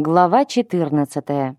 Глава 14.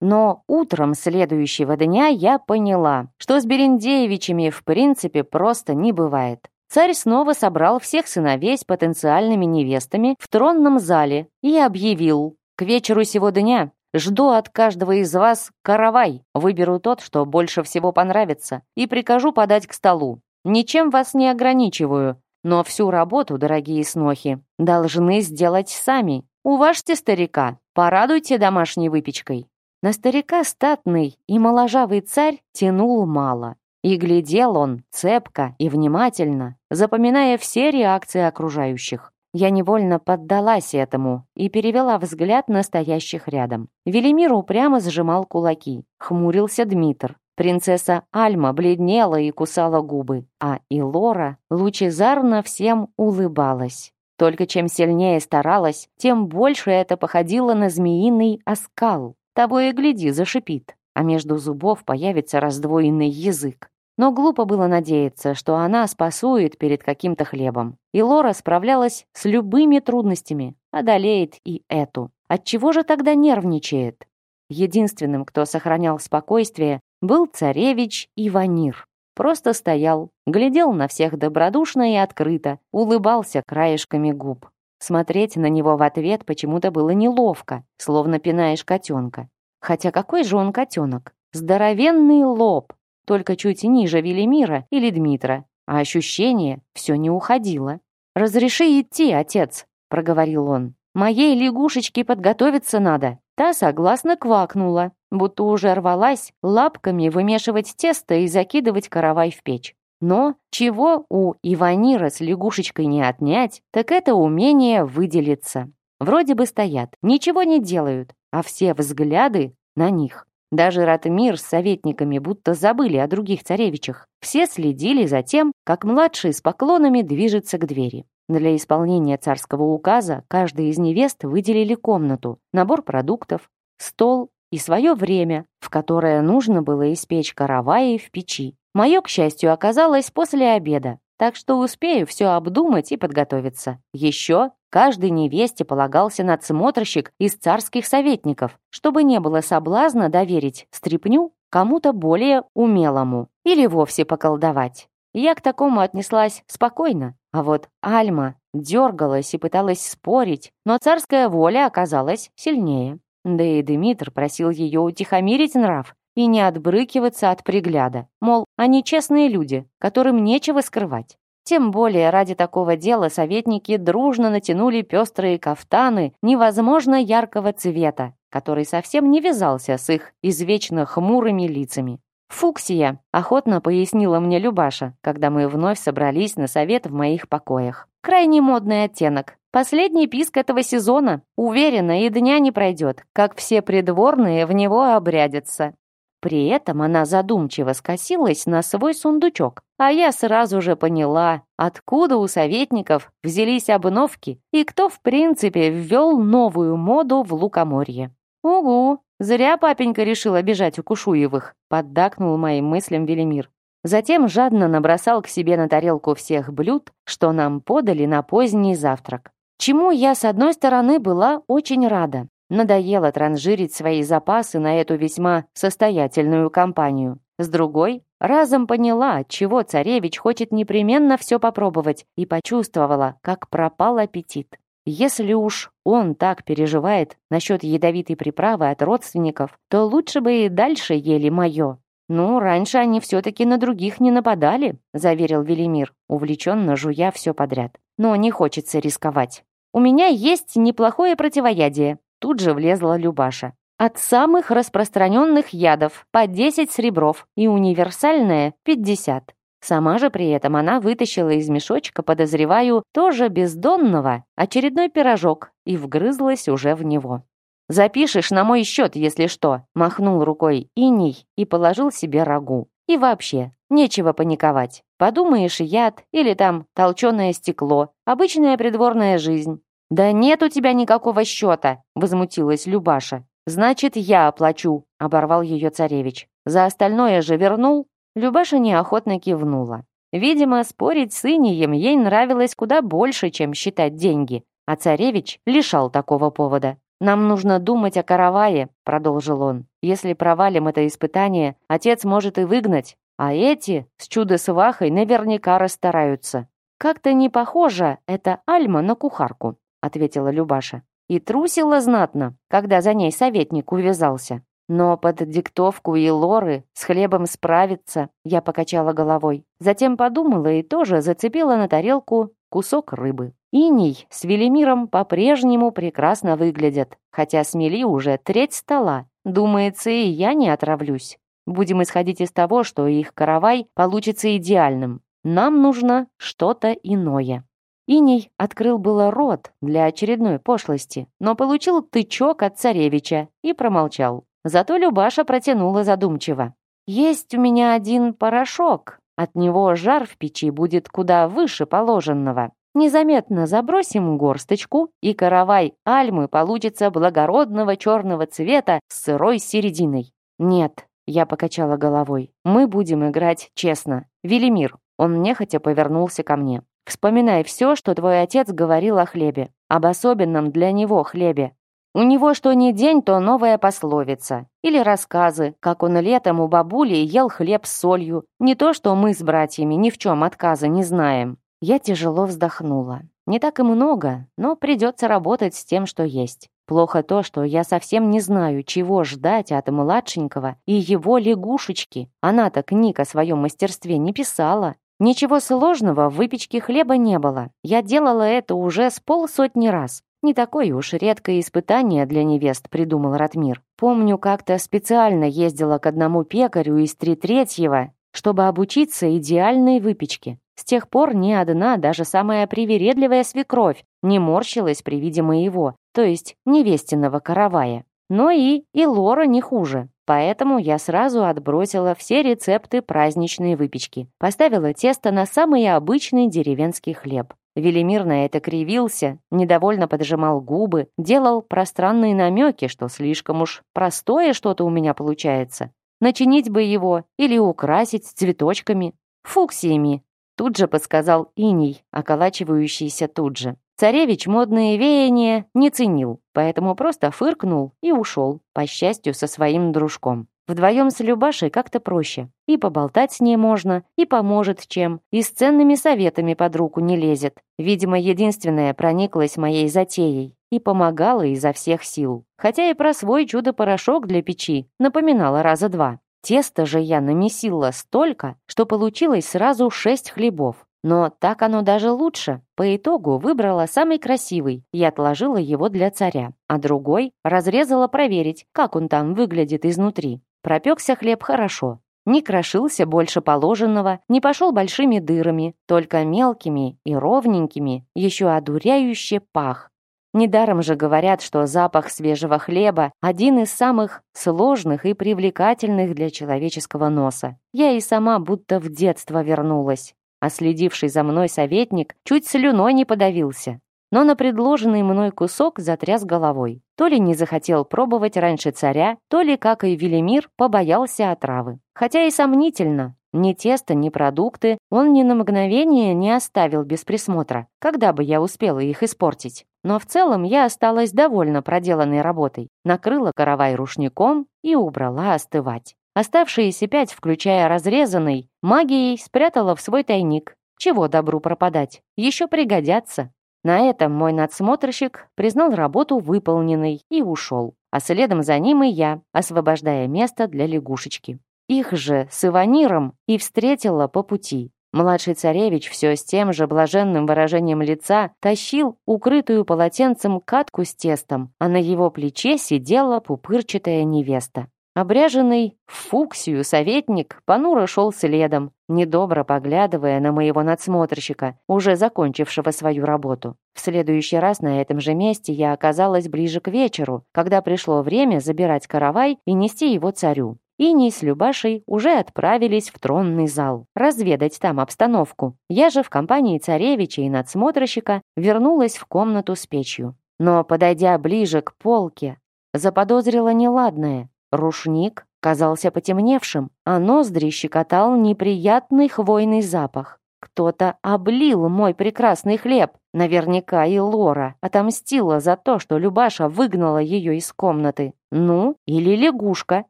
Но утром следующего дня я поняла, что с Берендеевичами в принципе просто не бывает. Царь снова собрал всех сыновей с потенциальными невестами в тронном зале и объявил «К вечеру сего дня Жду от каждого из вас каравай. Выберу тот, что больше всего понравится, и прикажу подать к столу. Ничем вас не ограничиваю, но всю работу, дорогие снохи, должны сделать сами. Уважьте старика, порадуйте домашней выпечкой». На старика статный и моложавый царь тянул мало. И глядел он цепко и внимательно, запоминая все реакции окружающих. Я невольно поддалась этому и перевела взгляд на стоящих рядом. Велимир упрямо сжимал кулаки. Хмурился Дмитр. Принцесса Альма бледнела и кусала губы, а Илора лучезарно всем улыбалась. Только чем сильнее старалась, тем больше это походило на змеиный оскал. Того и гляди, зашипит, а между зубов появится раздвоенный язык. Но глупо было надеяться, что она спасует перед каким-то хлебом. И Лора справлялась с любыми трудностями, одолеет и эту. Отчего же тогда нервничает? Единственным, кто сохранял спокойствие, был царевич Иванир. Просто стоял, глядел на всех добродушно и открыто, улыбался краешками губ. Смотреть на него в ответ почему-то было неловко, словно пинаешь котенка. Хотя какой же он котенок? Здоровенный лоб, только чуть ниже Велимира или Дмитра, а ощущение все не уходило. «Разреши идти, отец», — проговорил он. «Моей лягушечке подготовиться надо». Та согласно квакнула, будто уже рвалась лапками вымешивать тесто и закидывать каравай в печь. Но чего у Иванира с лягушечкой не отнять, так это умение выделиться. Вроде бы стоят, ничего не делают, а все взгляды на них. Даже Ратмир с советниками будто забыли о других царевичах. Все следили за тем, как младший с поклонами движется к двери. Для исполнения царского указа каждой из невест выделили комнату, набор продуктов, стол и свое время, в которое нужно было испечь караваи в печи. Мое, к счастью, оказалось после обеда, так что успею все обдумать и подготовиться. Еще каждой невесте полагался надсмотрщик из царских советников, чтобы не было соблазна доверить стряпню кому-то более умелому или вовсе поколдовать. Я к такому отнеслась спокойно, а вот Альма дергалась и пыталась спорить, но царская воля оказалась сильнее. Да и Дмитр просил ее утихомирить нрав и не отбрыкиваться от пригляда. Мол, они честные люди, которым нечего скрывать. Тем более ради такого дела советники дружно натянули пестрые кафтаны невозможно яркого цвета, который совсем не вязался с их извечно хмурыми лицами. «Фуксия», — охотно пояснила мне Любаша, когда мы вновь собрались на совет в моих покоях. «Крайне модный оттенок. Последний писк этого сезона. Уверена, и дня не пройдет, как все придворные в него обрядятся». При этом она задумчиво скосилась на свой сундучок, а я сразу же поняла, откуда у советников взялись обновки и кто, в принципе, ввел новую моду в лукоморье. «Угу, «Зря папенька решил обижать Укушуевых», — поддакнул моим мыслям Велимир. Затем жадно набросал к себе на тарелку всех блюд, что нам подали на поздний завтрак. Чему я, с одной стороны, была очень рада. Надоело транжирить свои запасы на эту весьма состоятельную компанию. С другой, разом поняла, чего царевич хочет непременно все попробовать, и почувствовала, как пропал аппетит. Если уж он так переживает насчет ядовитой приправы от родственников, то лучше бы и дальше ели мое. «Ну, раньше они все-таки на других не нападали», — заверил Велимир, увлеченно жуя все подряд. «Но не хочется рисковать. У меня есть неплохое противоядие», — тут же влезла Любаша. «От самых распространенных ядов по 10 сребров и универсальное — 50. Сама же при этом она вытащила из мешочка, подозреваю, тоже бездонного, очередной пирожок и вгрызлась уже в него. «Запишешь на мой счет, если что», — махнул рукой иней и положил себе рагу. «И вообще, нечего паниковать. Подумаешь, яд или там толченое стекло, обычная придворная жизнь». «Да нет у тебя никакого счета», — возмутилась Любаша. «Значит, я оплачу», — оборвал ее царевич. «За остальное же вернул?» Любаша неохотно кивнула. Видимо, спорить с Инием ей нравилось куда больше, чем считать деньги. А царевич лишал такого повода. «Нам нужно думать о каравае», — продолжил он. «Если провалим это испытание, отец может и выгнать. А эти с чудо-свахой наверняка расстараются». «Как-то не похоже это Альма на кухарку», — ответила Любаша. И трусила знатно, когда за ней советник увязался. Но под диктовку и лоры с хлебом справиться, я покачала головой. Затем подумала и тоже зацепила на тарелку кусок рыбы. Иней с Велимиром по-прежнему прекрасно выглядят, хотя смели уже треть стола. Думается, и я не отравлюсь. Будем исходить из того, что их каравай получится идеальным. Нам нужно что-то иное. Иней открыл было рот для очередной пошлости, но получил тычок от царевича и промолчал. Зато Любаша протянула задумчиво. «Есть у меня один порошок. От него жар в печи будет куда выше положенного. Незаметно забросим горсточку, и каравай альмы получится благородного черного цвета с сырой серединой». «Нет», — я покачала головой, — «мы будем играть честно. Велимир». Он нехотя повернулся ко мне. «Вспоминай все, что твой отец говорил о хлебе. Об особенном для него хлебе. У него что ни день, то новая пословица. Или рассказы, как он летом у бабули ел хлеб с солью. Не то, что мы с братьями ни в чем отказа не знаем. Я тяжело вздохнула. Не так и много, но придется работать с тем, что есть. Плохо то, что я совсем не знаю, чего ждать от младшенького и его лягушечки. Она-то книг о своем мастерстве не писала. Ничего сложного в выпечке хлеба не было. Я делала это уже с полсотни раз. Не такое уж редкое испытание для невест придумал Ратмир. Помню, как-то специально ездила к одному пекарю из три третьего, чтобы обучиться идеальной выпечке. С тех пор ни одна, даже самая привередливая свекровь, не морщилась при виде моего, то есть невестиного каравая. Но и, и Лора не хуже. Поэтому я сразу отбросила все рецепты праздничной выпечки. Поставила тесто на самый обычный деревенский хлеб. Велимир на это кривился, недовольно поджимал губы, делал пространные намеки, что слишком уж простое что-то у меня получается. Начинить бы его или украсить цветочками, фуксиями. Тут же подсказал иней, околачивающийся тут же. Царевич модные веяния не ценил, поэтому просто фыркнул и ушел, по счастью, со своим дружком. Вдвоем с Любашей как-то проще. И поболтать с ней можно, и поможет чем, и с ценными советами под руку не лезет. Видимо, единственная прониклась моей затеей и помогала изо всех сил. Хотя и про свой чудо-порошок для печи напоминала раза два. Тесто же я намесила столько, что получилось сразу шесть хлебов. Но так оно даже лучше. По итогу выбрала самый красивый и отложила его для царя, а другой разрезала проверить, как он там выглядит изнутри. Пропекся хлеб хорошо, не крошился больше положенного, не пошел большими дырами, только мелкими и ровненькими, еще одуряюще пах. Недаром же говорят, что запах свежего хлеба – один из самых сложных и привлекательных для человеческого носа. Я и сама будто в детство вернулась. а следивший за мной советник чуть слюной не подавился но на предложенный мной кусок затряс головой. То ли не захотел пробовать раньше царя, то ли, как и Велимир, побоялся отравы. Хотя и сомнительно, ни тесто, ни продукты он ни на мгновение не оставил без присмотра, когда бы я успела их испортить. Но в целом я осталась довольна проделанной работой, накрыла каравай рушником и убрала остывать. Оставшиеся пять, включая разрезанный, магией спрятала в свой тайник. Чего добру пропадать? Еще пригодятся. На этом мой надсмотрщик признал работу выполненной и ушел, а следом за ним и я, освобождая место для лягушечки. Их же с Иваниром и встретила по пути. Младший царевич все с тем же блаженным выражением лица тащил укрытую полотенцем катку с тестом, а на его плече сидела пупырчатая невеста. Обряженный в фуксию советник понуро шел следом, недобро поглядывая на моего надсмотрщика, уже закончившего свою работу. В следующий раз на этом же месте я оказалась ближе к вечеру, когда пришло время забирать каравай и нести его царю. Иней с Любашей уже отправились в тронный зал, разведать там обстановку. Я же в компании царевича и надсмотрщика вернулась в комнату с печью. Но, подойдя ближе к полке, заподозрила неладное. Рушник казался потемневшим, а ноздри щекотал неприятный хвойный запах. Кто-то облил мой прекрасный хлеб. Наверняка и Лора отомстила за то, что Любаша выгнала ее из комнаты. Ну, или лягушка.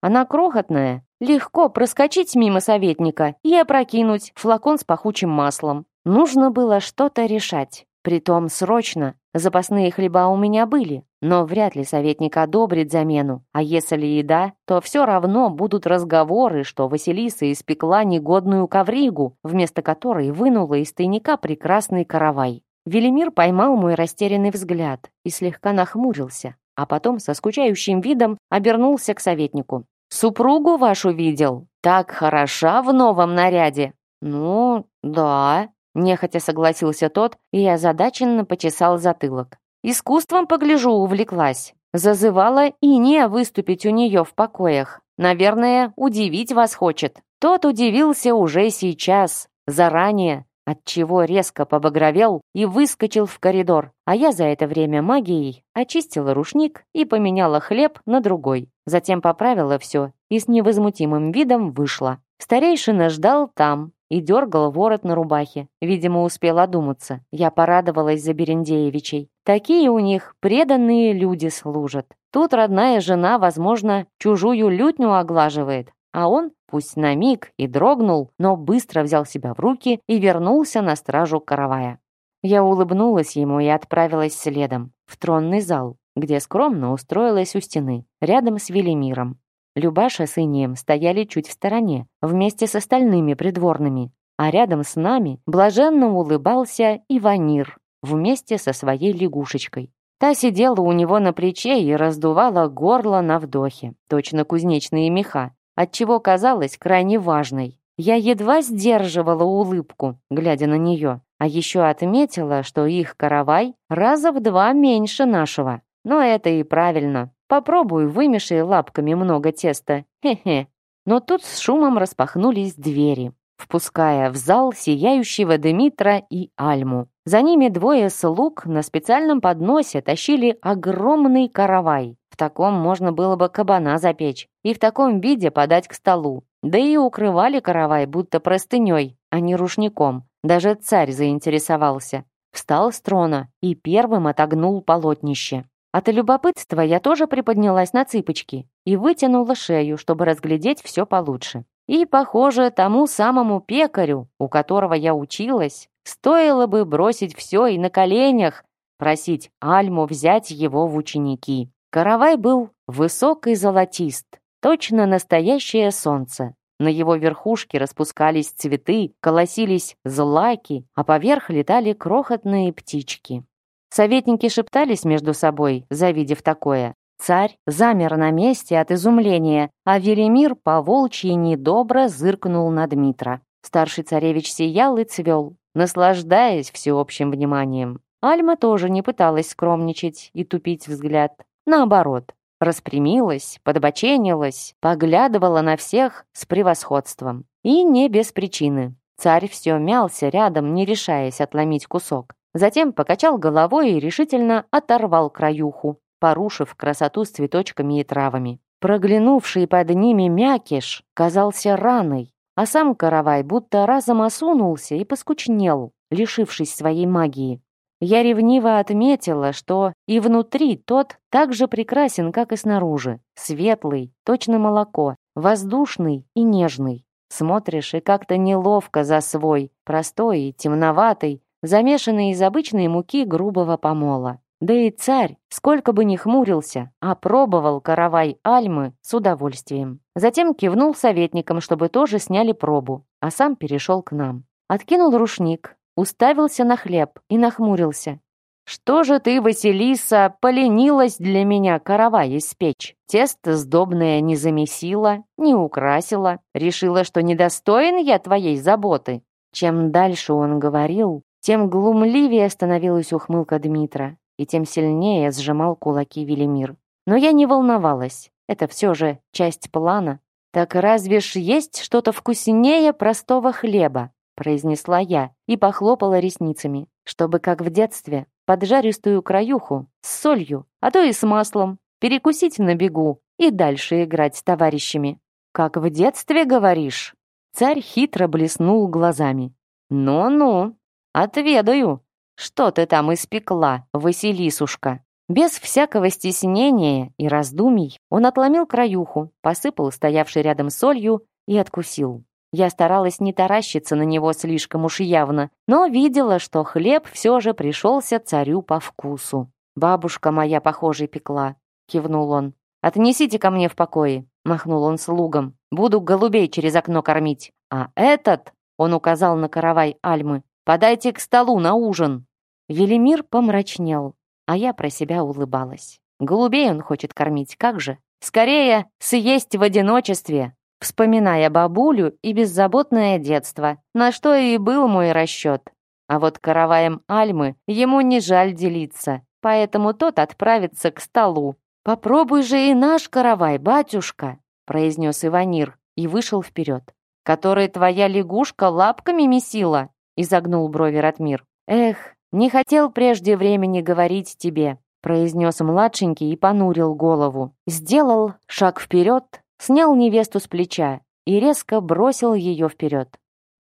Она крохотная. Легко проскочить мимо советника и опрокинуть флакон с пахучим маслом. Нужно было что-то решать. Притом срочно. Запасные хлеба у меня были, но вряд ли советник одобрит замену. А если и да, то все равно будут разговоры, что Василиса испекла негодную ковригу, вместо которой вынула из тайника прекрасный каравай. Велимир поймал мой растерянный взгляд и слегка нахмурился, а потом со скучающим видом обернулся к советнику. «Супругу вашу видел? Так хороша в новом наряде!» «Ну, да», Нехотя согласился тот, и я задаченно почесал затылок. Искусством, погляжу, увлеклась. Зазывала и не выступить у нее в покоях. Наверное, удивить вас хочет. Тот удивился уже сейчас, заранее, отчего резко побагровел и выскочил в коридор. А я за это время магией очистила рушник и поменяла хлеб на другой. Затем поправила все и с невозмутимым видом вышла. Старейшина ждал там, и дергал ворот на рубахе. Видимо, успел одуматься. Я порадовалась за Берендеевичей. Такие у них преданные люди служат. Тут родная жена, возможно, чужую лютню оглаживает, а он, пусть на миг и дрогнул, но быстро взял себя в руки и вернулся на стражу каравая. Я улыбнулась ему и отправилась следом, в тронный зал, где скромно устроилась у стены, рядом с Велимиром. Любаша с Инием стояли чуть в стороне, вместе с остальными придворными, а рядом с нами блаженно улыбался Иванир вместе со своей лягушечкой. Та сидела у него на плече и раздувала горло на вдохе, точно кузнечные меха, отчего казалось крайне важной. Я едва сдерживала улыбку, глядя на нее, а еще отметила, что их каравай раза в два меньше нашего. Но это и правильно, Попробуй, вымешай лапками много теста. Хе-хе. Но тут с шумом распахнулись двери, впуская в зал сияющего Дмитра и Альму. За ними двое слуг на специальном подносе тащили огромный каравай. В таком можно было бы кабана запечь и в таком виде подать к столу. Да и укрывали каравай будто простыней, а не рушником. Даже царь заинтересовался. Встал с трона и первым отогнул полотнище. От любопытства я тоже приподнялась на цыпочки и вытянула шею, чтобы разглядеть все получше. И, похоже, тому самому пекарю, у которого я училась, стоило бы бросить все и на коленях просить Альму взять его в ученики. Каравай был высокий, золотист, точно настоящее солнце. На его верхушке распускались цветы, колосились злаки, а поверх летали крохотные птички. Советники шептались между собой, завидев такое. Царь замер на месте от изумления, а Велимир по волчьи недобро зыркнул на Дмитра. Старший царевич сиял и цвел, наслаждаясь всеобщим вниманием. Альма тоже не пыталась скромничать и тупить взгляд. Наоборот, распрямилась, подбоченилась, поглядывала на всех с превосходством. И не без причины. Царь все мялся рядом, не решаясь отломить кусок. Затем покачал головой и решительно оторвал краюху, порушив красоту с цветочками и травами. Проглянувший под ними мякиш казался раной, а сам каравай будто разом осунулся и поскучнел, лишившись своей магии. Я ревниво отметила, что и внутри тот так же прекрасен, как и снаружи. Светлый, точно молоко, воздушный и нежный. Смотришь и как-то неловко за свой, простой и темноватый, замешанный из обычной муки грубого помола. Да и царь, сколько бы ни хмурился, опробовал каравай Альмы с удовольствием. Затем кивнул советникам, чтобы тоже сняли пробу, а сам перешел к нам. Откинул рушник, уставился на хлеб и нахмурился. «Что же ты, Василиса, поленилась для меня каравай испечь? Тесто сдобное не замесила, не украсила. Решила, что недостоин я твоей заботы». Чем дальше он говорил, тем глумливее становилась ухмылка Дмитра, и тем сильнее сжимал кулаки Велимир. Но я не волновалась. Это все же часть плана. «Так разве ж есть что-то вкуснее простого хлеба?» произнесла я и похлопала ресницами, чтобы, как в детстве, поджаристую краюху с солью, а то и с маслом, перекусить на бегу и дальше играть с товарищами. «Как в детстве, говоришь?» Царь хитро блеснул глазами. «Ну-ну, «Отведаю, что ты там испекла, Василисушка!» Без всякого стеснения и раздумий он отломил краюху, посыпал стоявший рядом солью и откусил. Я старалась не таращиться на него слишком уж явно, но видела, что хлеб все же пришелся царю по вкусу. «Бабушка моя, похоже, пекла», — кивнул он. «Отнесите ко мне в покое», — махнул он слугам. «Буду голубей через окно кормить». «А этот», — он указал на каравай Альмы, Подайте к столу на ужин!» Велимир помрачнел, а я про себя улыбалась. Голубей он хочет кормить, как же? Скорее, съесть в одиночестве, вспоминая бабулю и беззаботное детство, на что и был мой расчет. А вот караваем Альмы ему не жаль делиться, поэтому тот отправится к столу. «Попробуй же и наш каравай, батюшка!» произнес Иванир и вышел вперед. Которой твоя лягушка лапками месила?» — изогнул брови Ратмир. «Эх, не хотел прежде времени говорить тебе», — произнес младшенький и понурил голову. Сделал шаг вперед, снял невесту с плеча и резко бросил ее вперед.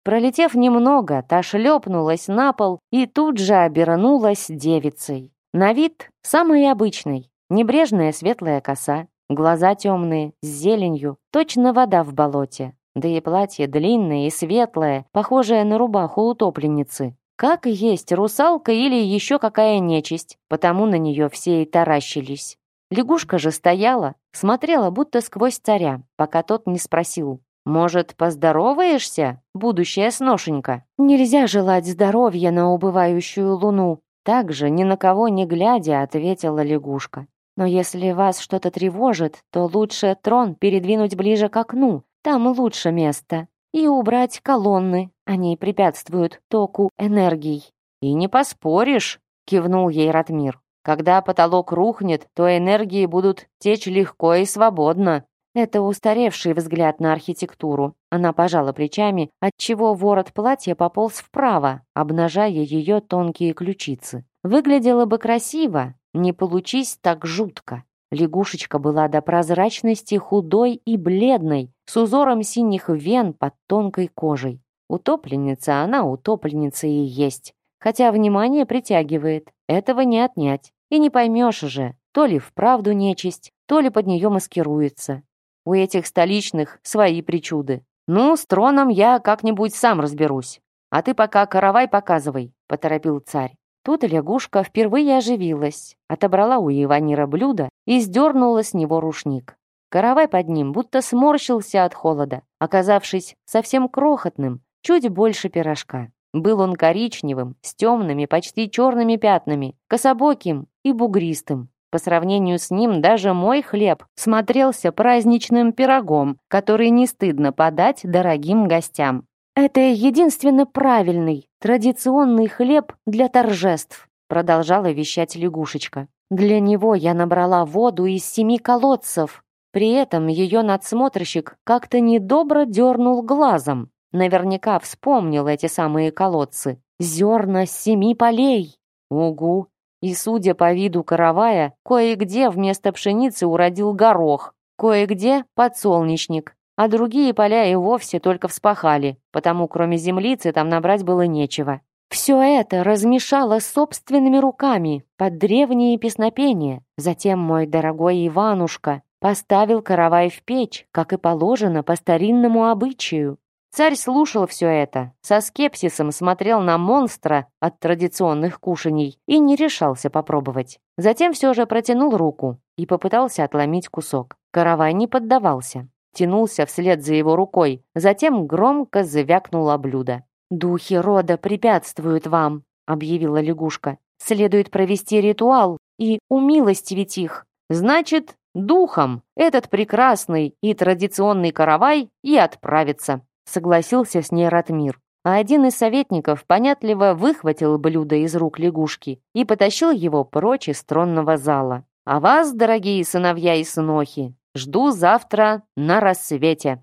Пролетев немного, та шлепнулась на пол и тут же обернулась девицей. На вид самый обычный, небрежная светлая коса, глаза темные, с зеленью, точно вода в болоте. Да и платье длинное и светлое, похожее на рубаху утопленницы. Как и есть русалка или еще какая нечисть, потому на нее все и таращились. Лягушка же стояла, смотрела будто сквозь царя, пока тот не спросил. «Может, поздороваешься, будущая сношенька?» «Нельзя желать здоровья на убывающую луну», также, ни на кого не глядя, ответила лягушка. «Но если вас что-то тревожит, то лучше трон передвинуть ближе к окну, там лучше место. И убрать колонны. Они препятствуют току энергий». «И не поспоришь», — кивнул ей Ратмир. «Когда потолок рухнет, то энергии будут течь легко и свободно». Это устаревший взгляд на архитектуру. Она пожала плечами, отчего ворот платья пополз вправо, обнажая ее тонкие ключицы. Выглядело бы красиво, не получись так жутко. Лягушечка была до прозрачности худой и бледной, с узором синих вен под тонкой кожей. Утопленница она утопленница и есть. Хотя внимание притягивает, этого не отнять. И не поймешь же, то ли вправду нечисть, то ли под нее маскируется. У этих столичных свои причуды. «Ну, с троном я как-нибудь сам разберусь. А ты пока каравай показывай», — поторопил царь. Тут лягушка впервые оживилась, отобрала у Иванира блюдо и сдернула с него рушник. Каравай под ним будто сморщился от холода, оказавшись совсем крохотным, чуть больше пирожка. Был он коричневым, с темными, почти черными пятнами, кособоким и бугристым. По сравнению с ним даже мой хлеб смотрелся праздничным пирогом, который не стыдно подать дорогим гостям. «Это единственно правильный, традиционный хлеб для торжеств», продолжала вещать лягушечка. Для него я набрала воду из семи колодцев. При этом ее надсмотрщик как-то недобро дернул глазом. Наверняка вспомнил эти самые колодцы. Зерна семи полей. Угу. И, судя по виду каравая, кое-где вместо пшеницы уродил горох, кое-где подсолнечник, а другие поля и вовсе только вспахали, потому кроме землицы там набрать было нечего. Все это размешала собственными руками под древние песнопения. Затем мой дорогой Иванушка поставил каравай в печь, как и положено по старинному обычаю. Царь слушал все это, со скепсисом смотрел на монстра от традиционных кушаний и не решался попробовать. Затем все же протянул руку и попытался отломить кусок. Каравай не поддавался, тянулся вслед за его рукой, затем громко завякнуло блюдо. «Духи рода препятствуют вам», — объявила лягушка. «Следует провести ритуал и умилостивить их». «Значит, духом этот прекрасный и традиционный каравай и отправится», — согласился с ней Ратмир. А один из советников понятливо выхватил блюдо из рук лягушки и потащил его прочь из тронного зала. «А вас, дорогие сыновья и сынохи, жду завтра на рассвете».